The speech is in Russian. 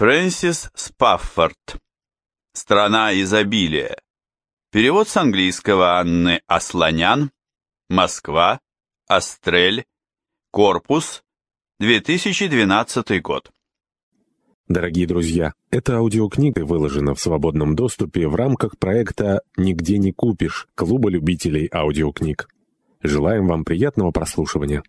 Фрэнсис Спаффорд. Страна изобилия. Перевод с английского Анны Асланян. Москва. Астрель. Корпус. 2012 год. Дорогие друзья, эта аудиокнига выложена в свободном доступе в рамках проекта «Нигде не купишь» Клуба любителей аудиокниг. Желаем вам приятного прослушивания.